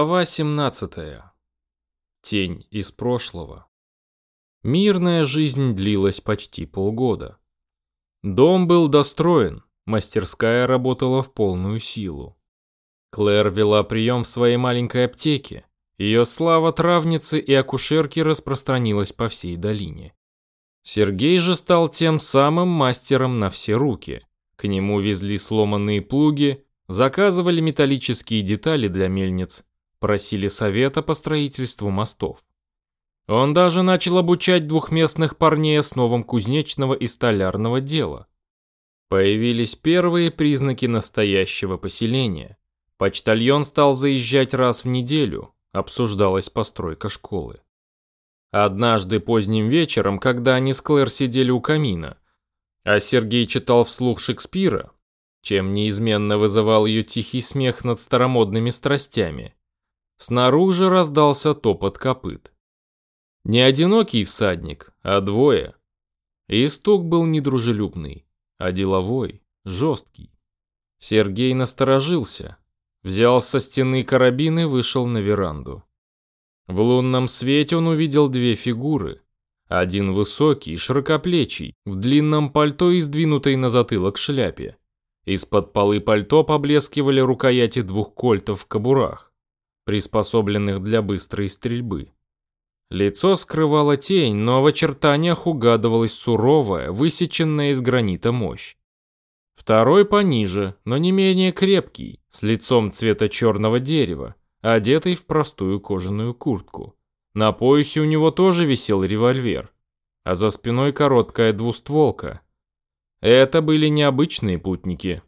Глава 17. Тень из прошлого. Мирная жизнь длилась почти полгода. Дом был достроен, мастерская работала в полную силу. Клэр вела прием в своей маленькой аптеке. Ее слава травницы и акушерки распространилась по всей долине. Сергей же стал тем самым мастером на все руки. К нему везли сломанные плуги, Заказывали металлические детали для мельниц, просили совета по строительству мостов. Он даже начал обучать двухместных парней основам кузнечного и столярного дела. Появились первые признаки настоящего поселения. Почтальон стал заезжать раз в неделю, обсуждалась постройка школы. Однажды поздним вечером, когда они с Клэр сидели у камина, а Сергей читал вслух Шекспира, чем неизменно вызывал ее тихий смех над старомодными страстями. Снаружи раздался топот копыт. Не одинокий всадник, а двое. И стук был недружелюбный, а деловой, жесткий. Сергей насторожился, взял со стены карабин и вышел на веранду. В лунном свете он увидел две фигуры. Один высокий, широкоплечий, в длинном пальто и сдвинутой на затылок шляпе. Из-под полы пальто поблескивали рукояти двух кольтов в кобурах, приспособленных для быстрой стрельбы. Лицо скрывала тень, но в очертаниях угадывалась суровая, высеченная из гранита мощь. Второй пониже, но не менее крепкий, с лицом цвета черного дерева, одетый в простую кожаную куртку. На поясе у него тоже висел револьвер, а за спиной короткая двустволка, это были необычные путники.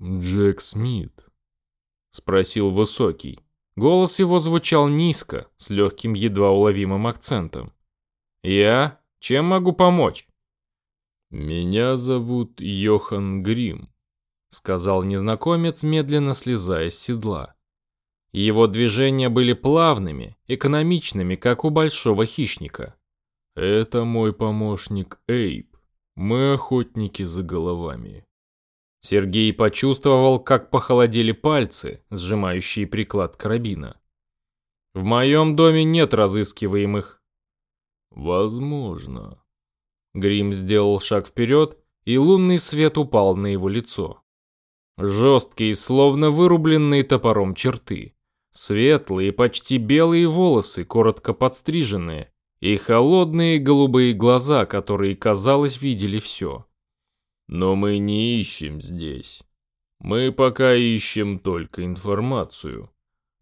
«Джек Смит?» — спросил Высокий. Голос его звучал низко, с легким едва уловимым акцентом. «Я? Чем могу помочь?» «Меня зовут Йохан Грим», — сказал незнакомец, медленно слезая с седла. Его движения были плавными, экономичными, как у большого хищника. «Это мой помощник Эйб. Мы охотники за головами. Сергей почувствовал, как похолодели пальцы, сжимающие приклад карабина. В моем доме нет разыскиваемых. Возможно. Грим сделал шаг вперед, и лунный свет упал на его лицо. Жесткие, словно вырубленные топором черты. Светлые, почти белые волосы, коротко подстриженные, и холодные голубые глаза, которые, казалось, видели все. Но мы не ищем здесь. Мы пока ищем только информацию.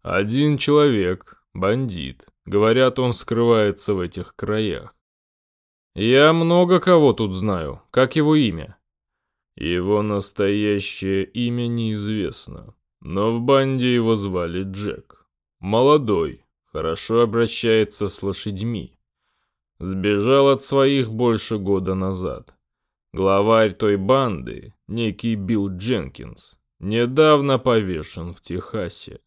Один человек, бандит, говорят, он скрывается в этих краях. Я много кого тут знаю. Как его имя? Его настоящее имя неизвестно, но в банде его звали Джек. Молодой, хорошо обращается с лошадьми. Сбежал от своих больше года назад. Главарь той банды, некий Билл Дженкинс, недавно повешен в Техасе.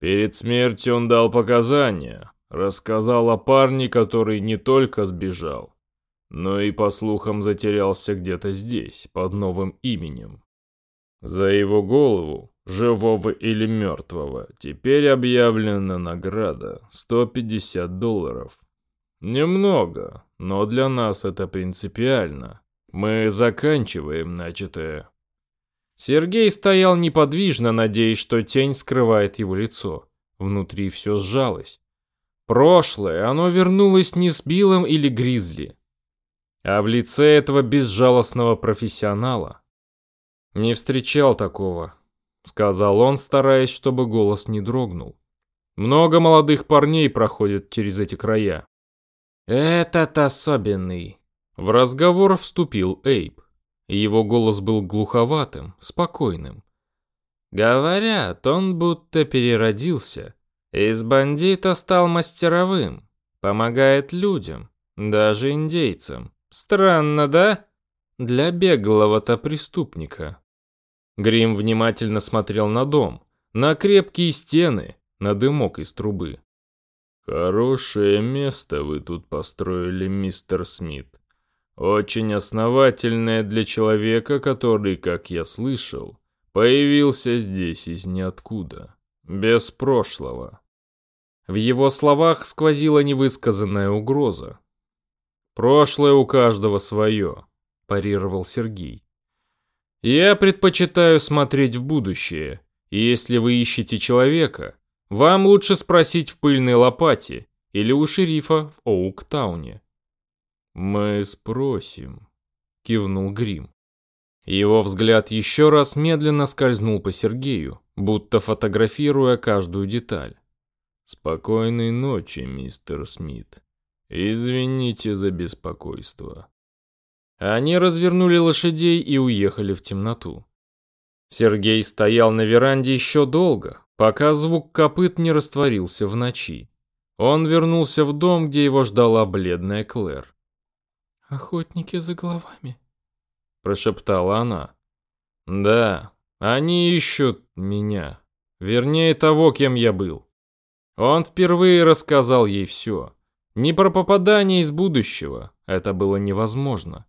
Перед смертью он дал показания, рассказал о парне, который не только сбежал, но и, по слухам, затерялся где-то здесь, под новым именем. За его голову, живого или мертвого, теперь объявлена награда 150 долларов. Немного, но для нас это принципиально. Мы заканчиваем начатое. Сергей стоял неподвижно, надеясь, что тень скрывает его лицо. Внутри все сжалось. Прошлое, оно вернулось не с Биллом или Гризли, а в лице этого безжалостного профессионала. Не встречал такого, сказал он, стараясь, чтобы голос не дрогнул. Много молодых парней проходят через эти края. «Этот особенный». В разговор вступил Эйб. Его голос был глуховатым, спокойным. Говорят, он будто переродился. Из бандита стал мастеровым. Помогает людям, даже индейцам. Странно, да? Для беглого-то преступника. Грим внимательно смотрел на дом, на крепкие стены, на дымок из трубы. «Хорошее место вы тут построили, мистер Смит. Очень основательное для человека, который, как я слышал, появился здесь из ниоткуда. без прошлого». В его словах сквозила невысказанная угроза. «Прошлое у каждого свое», – парировал Сергей. «Я предпочитаю смотреть в будущее, и если вы ищете человека, вам лучше спросить в пыльной лопате или у шерифа в Оуктауне». «Мы спросим», – кивнул Грим. Его взгляд еще раз медленно скользнул по Сергею, будто фотографируя каждую деталь. «Спокойной ночи, мистер Смит. Извините за беспокойство». Они развернули лошадей и уехали в темноту. Сергей стоял на веранде еще долго, пока звук копыт не растворился в ночи. Он вернулся в дом, где его ждала бледная Клэр. «Охотники за головами», — прошептала она. «Да, они ищут меня. Вернее, того, кем я был». Он впервые рассказал ей все. Не про попадание из будущего, это было невозможно.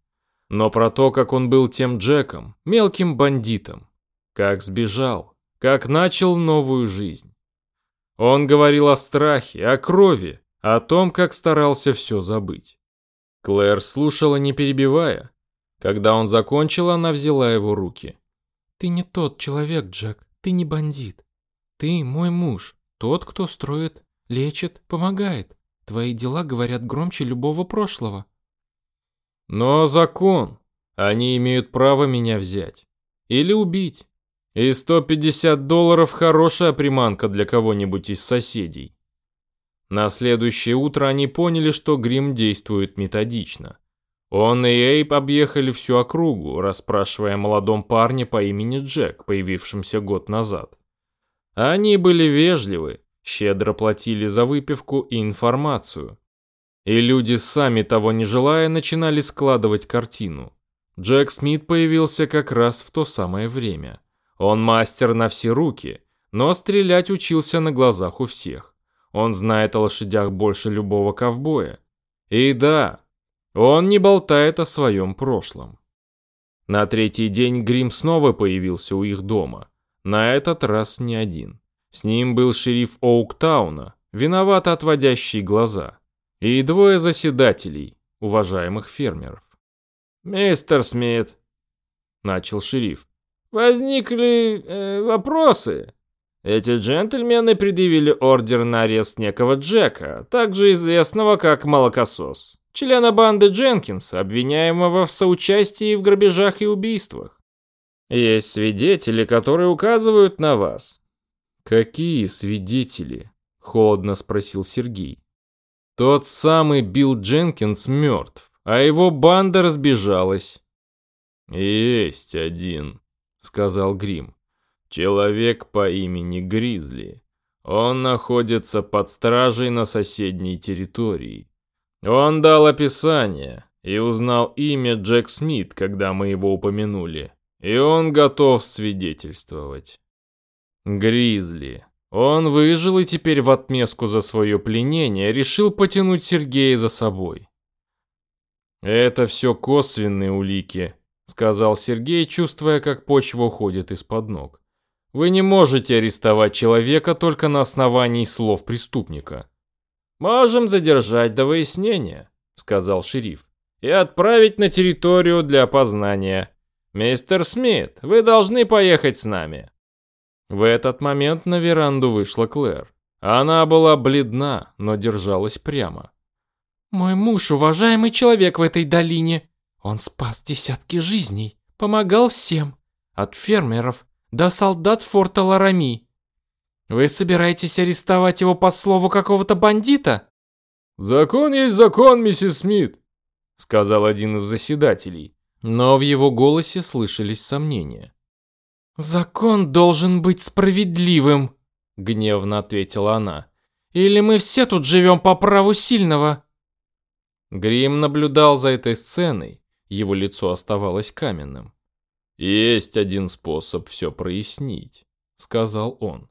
Но про то, как он был тем Джеком, мелким бандитом. Как сбежал, как начал новую жизнь. Он говорил о страхе, о крови, о том, как старался все забыть. Клэр слушала, не перебивая. Когда он закончил, она взяла его руки. «Ты не тот человек, Джек, ты не бандит. Ты мой муж, тот, кто строит, лечит, помогает. Твои дела говорят громче любого прошлого». «Но закон. Они имеют право меня взять. Или убить. И 150 долларов хорошая приманка для кого-нибудь из соседей. На следующее утро они поняли, что Грим действует методично. Он и Эйп объехали всю округу, расспрашивая о молодом парне по имени Джек, появившемся год назад. Они были вежливы, щедро платили за выпивку и информацию. И люди, сами того не желая, начинали складывать картину. Джек Смит появился как раз в то самое время. Он мастер на все руки, но стрелять учился на глазах у всех. Он знает о лошадях больше любого ковбоя. И да, он не болтает о своем прошлом. На третий день Грим снова появился у их дома. На этот раз не один. С ним был шериф Оуктауна, виновато отводящий глаза, и двое заседателей, уважаемых фермеров. «Мистер Смит», — начал шериф, — «возникли э, вопросы. Эти джентльмены предъявили ордер на арест некого Джека, также известного как Молокосос, члена банды Дженкинса, обвиняемого в соучастии в грабежах и убийствах. Есть свидетели, которые указывают на вас. Какие свидетели? Холодно спросил Сергей. Тот самый Билл Дженкинс мертв, а его банда разбежалась. Есть один, сказал Грим. Человек по имени Гризли. Он находится под стражей на соседней территории. Он дал описание и узнал имя Джек Смит, когда мы его упомянули. И он готов свидетельствовать. Гризли. Он выжил и теперь в отместку за свое пленение решил потянуть Сергея за собой. Это все косвенные улики, сказал Сергей, чувствуя, как почва уходит из-под ног. Вы не можете арестовать человека только на основании слов преступника. Можем задержать до выяснения, сказал шериф, и отправить на территорию для опознания. Мистер Смит, вы должны поехать с нами. В этот момент на веранду вышла Клэр. Она была бледна, но держалась прямо. «Мой муж – уважаемый человек в этой долине. Он спас десятки жизней, помогал всем, от фермеров до солдат форта Ларами. Вы собираетесь арестовать его по слову какого-то бандита? Закон есть закон, миссис Смит, сказал один из заседателей, но в его голосе слышались сомнения. Закон должен быть справедливым, гневно ответила она. Или мы все тут живем по праву сильного? Грим наблюдал за этой сценой, его лицо оставалось каменным. «Есть один способ все прояснить», — сказал он.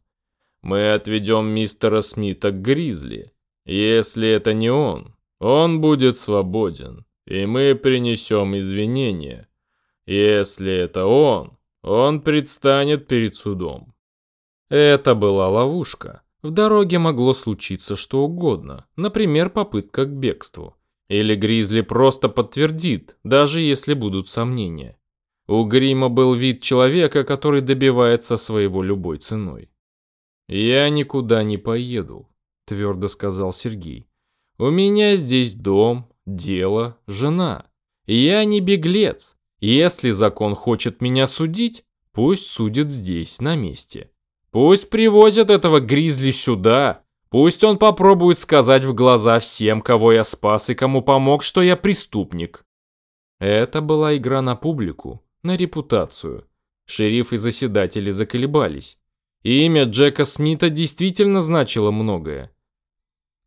«Мы отведем мистера Смита к Гризли. Если это не он, он будет свободен, и мы принесем извинения. Если это он, он предстанет перед судом». Это была ловушка. В дороге могло случиться что угодно, например, попытка к бегству. Или Гризли просто подтвердит, даже если будут сомнения. У Грима был вид человека, который добивается своего любой ценой. «Я никуда не поеду», – твердо сказал Сергей. «У меня здесь дом, дело, жена. Я не беглец. Если закон хочет меня судить, пусть судит здесь, на месте. Пусть привозят этого Гризли сюда. Пусть он попробует сказать в глаза всем, кого я спас и кому помог, что я преступник». Это была игра на публику, на репутацию. Шериф и заседатели заколебались. Имя Джека Смита действительно значило многое.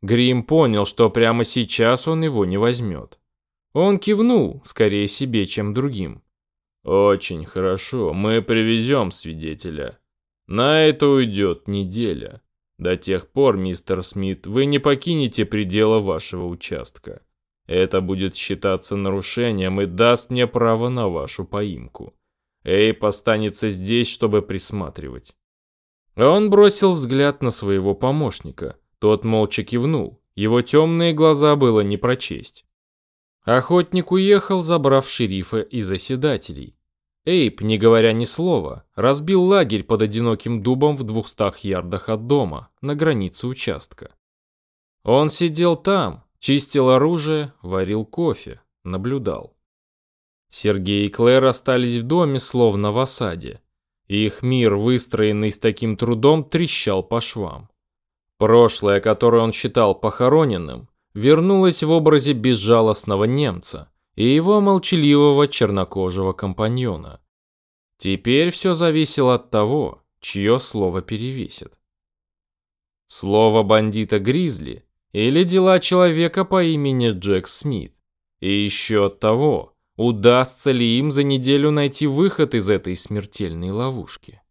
Грим понял, что прямо сейчас он его не возьмет. Он кивнул, скорее себе, чем другим. «Очень хорошо, мы привезем свидетеля. На это уйдет неделя. До тех пор, мистер Смит, вы не покинете пределы вашего участка. Это будет считаться нарушением и даст мне право на вашу поимку. Эйп останется здесь, чтобы присматривать. Он бросил взгляд на своего помощника. Тот молча кивнул. Его темные глаза было не прочесть. Охотник уехал, забрав шерифа и заседателей. Эйп, не говоря ни слова, разбил лагерь под одиноким дубом в двухстах ярдах от дома, на границе участка. Он сидел там, чистил оружие, варил кофе, наблюдал. Сергей и Клэр остались в доме, словно в осаде. Их мир, выстроенный с таким трудом, трещал по швам. Прошлое, которое он считал похороненным, вернулось в образе безжалостного немца и его молчаливого чернокожего компаньона. Теперь все зависело от того, чье слово перевесит. Слово бандита Гризли или дела человека по имени Джек Смит. И еще от того, удастся ли им за неделю найти выход из этой смертельной ловушки.